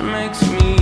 makes me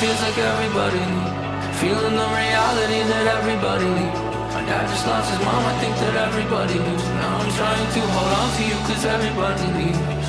feels like everybody needs Feeling the reality that everybody needs. My dad just lost his mom, I think that everybody needs. Now I'm trying to hold on to you cause everybody needs.